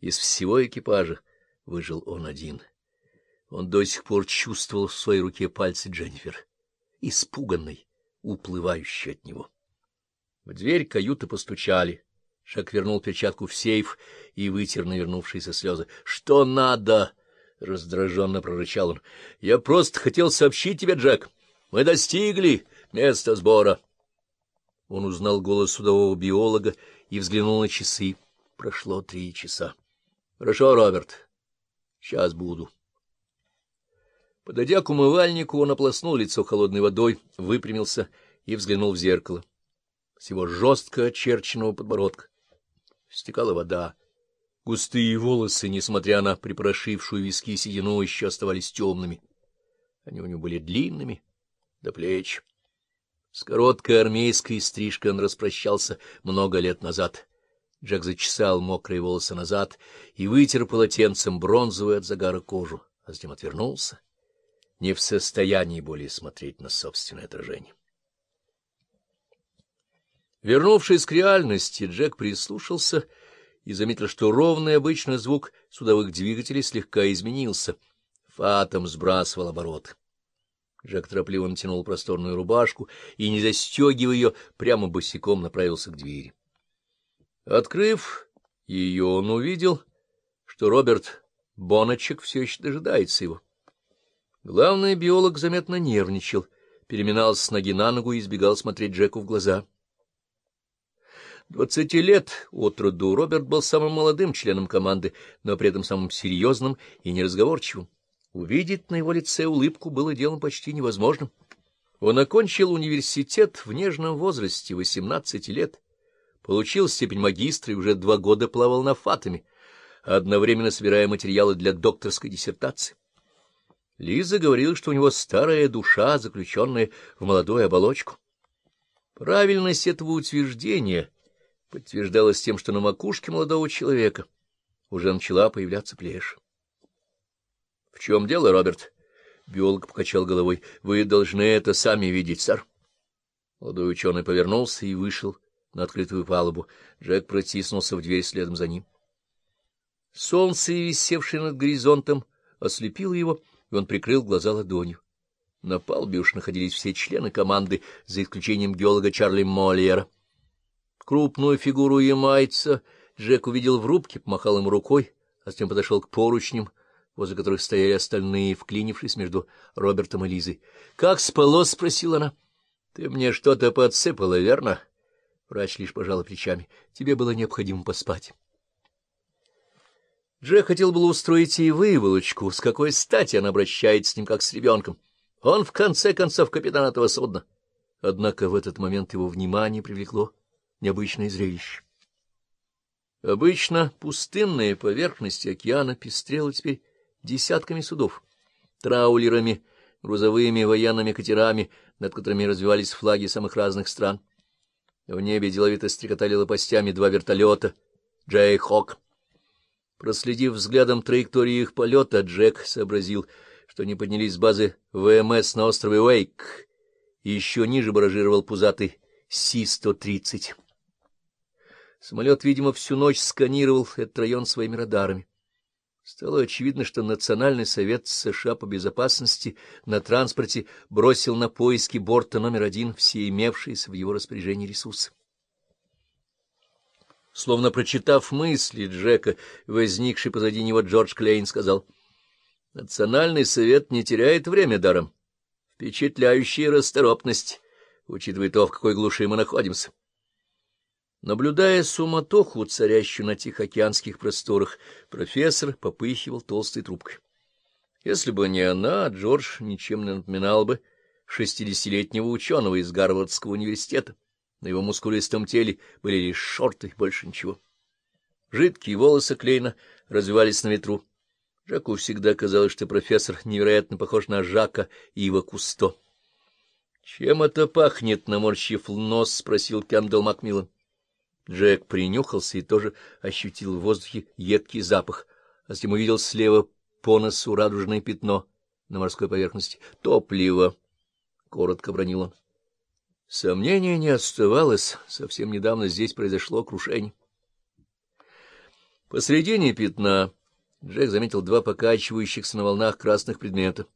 Из всего экипажа выжил он один. Он до сих пор чувствовал в своей руке пальцы Дженнифер, испуганной, уплывающей от него. В дверь каюты постучали. Шак вернул перчатку в сейф и вытер навернувшиеся слезы. — Что надо? — раздраженно прорычал он. — Я просто хотел сообщить тебе, Джек. Мы достигли места сбора. Он узнал голос судового биолога и взглянул на часы. Прошло три часа. — Хорошо, Роберт. Сейчас буду. Подойдя к умывальнику, он ополоснул лицо холодной водой, выпрямился и взглянул в зеркало. Всего жестко очерченного подбородка. Стекала вода. Густые волосы, несмотря на припорошившую виски седину, еще оставались темными. Они у него были длинными, до плеч. С короткой армейской стрижкой он распрощался много лет назад. Джек зачесал мокрые волосы назад и вытер полотенцем бронзовую от загара кожу, а затем отвернулся, не в состоянии более смотреть на собственное отражение. Вернувшись к реальности, Джек прислушался и заметил, что ровный обычный звук судовых двигателей слегка изменился. Фатом сбрасывал обороты. Джек торопливо натянул просторную рубашку и, не застегивая ее, прямо босиком направился к двери. Открыв ее, он увидел, что Роберт Боночек все еще дожидается его. Главный биолог заметно нервничал, переминался с ноги на ногу и избегал смотреть Джеку в глаза. Двадцати лет от роду Роберт был самым молодым членом команды, но при этом самым серьезным и неразговорчивым. Увидеть на его лице улыбку было делом почти невозможным. Он окончил университет в нежном возрасте, 18 лет, получил степень магистра и уже два года плавал на фатами, одновременно собирая материалы для докторской диссертации. Лиза говорила, что у него старая душа, заключенная в молодую оболочку. Правильность этого утверждения подтверждалась тем, что на макушке молодого человека уже начала появляться плешь. — В чем дело, Роберт? Биолог покачал головой. — Вы должны это сами видеть, сэр. Молодой ученый повернулся и вышел на открытую палубу. Джек протиснулся в дверь следом за ним. Солнце, висевшее над горизонтом, ослепило его, и он прикрыл глаза ладонью. На палубе уж находились все члены команды, за исключением геолога Чарли Моллиера. Крупную фигуру ямайца Джек увидел в рубке, помахал ему рукой, а затем подошел к поручням, возле которых стояли остальные, вклинившись между Робертом и Лизой. — Как спалось? — спросила она. — Ты мне что-то подсыпала, верно? — Врач лишь пожал плечами. Тебе было необходимо поспать. Джек хотел было устроить ей выволочку, с какой стати она обращается с ним как с ребенком. Он, в конце концов, капитан этого судна. Однако в этот момент его внимание привлекло необычное зрелище. Обычно пустынные поверхности океана пестрела теперь десятками судов, траулерами, грузовыми военными катерами, над которыми развивались флаги самых разных стран. В небе деловито стрекотали лопастями два вертолета «Джей Хок». Проследив взглядом траектории их полета, Джек сообразил, что они поднялись с базы ВМС на острове Уэйк, еще ниже баражировал пузатый Си-130. Самолет, видимо, всю ночь сканировал этот район своими радарами. Стало очевидно, что Национальный совет США по безопасности на транспорте бросил на поиски борта номер один все имевшиеся в его распоряжении ресурсы. Словно прочитав мысли Джека, возникший позади него Джордж Клейн сказал, «Национальный совет не теряет время даром. Впечатляющая расторопность, учитывая то, в какой глуши мы находимся. Наблюдая суматоху, царящую на тихоокеанских просторах, профессор попыхивал толстой трубкой. Если бы не она, Джордж ничем не напоминал бы шестидесятилетнего ученого из Гарвардского университета. На его мускулистом теле были лишь шорты, больше ничего. Жидкие волосы Клейна развивались на ветру. Жаку всегда казалось, что профессор невероятно похож на Жака Ива Кусто. — Чем это пахнет? — наморщив нос, спросил Кендалл Макмиллан. Джек принюхался и тоже ощутил в воздухе едкий запах, а затем увидел слева по носу радужное пятно на морской поверхности. «Топливо!» — коротко бронил он. Сомнения не оставалось, совсем недавно здесь произошло крушение. Посредине пятна Джек заметил два покачивающихся на волнах красных предмета.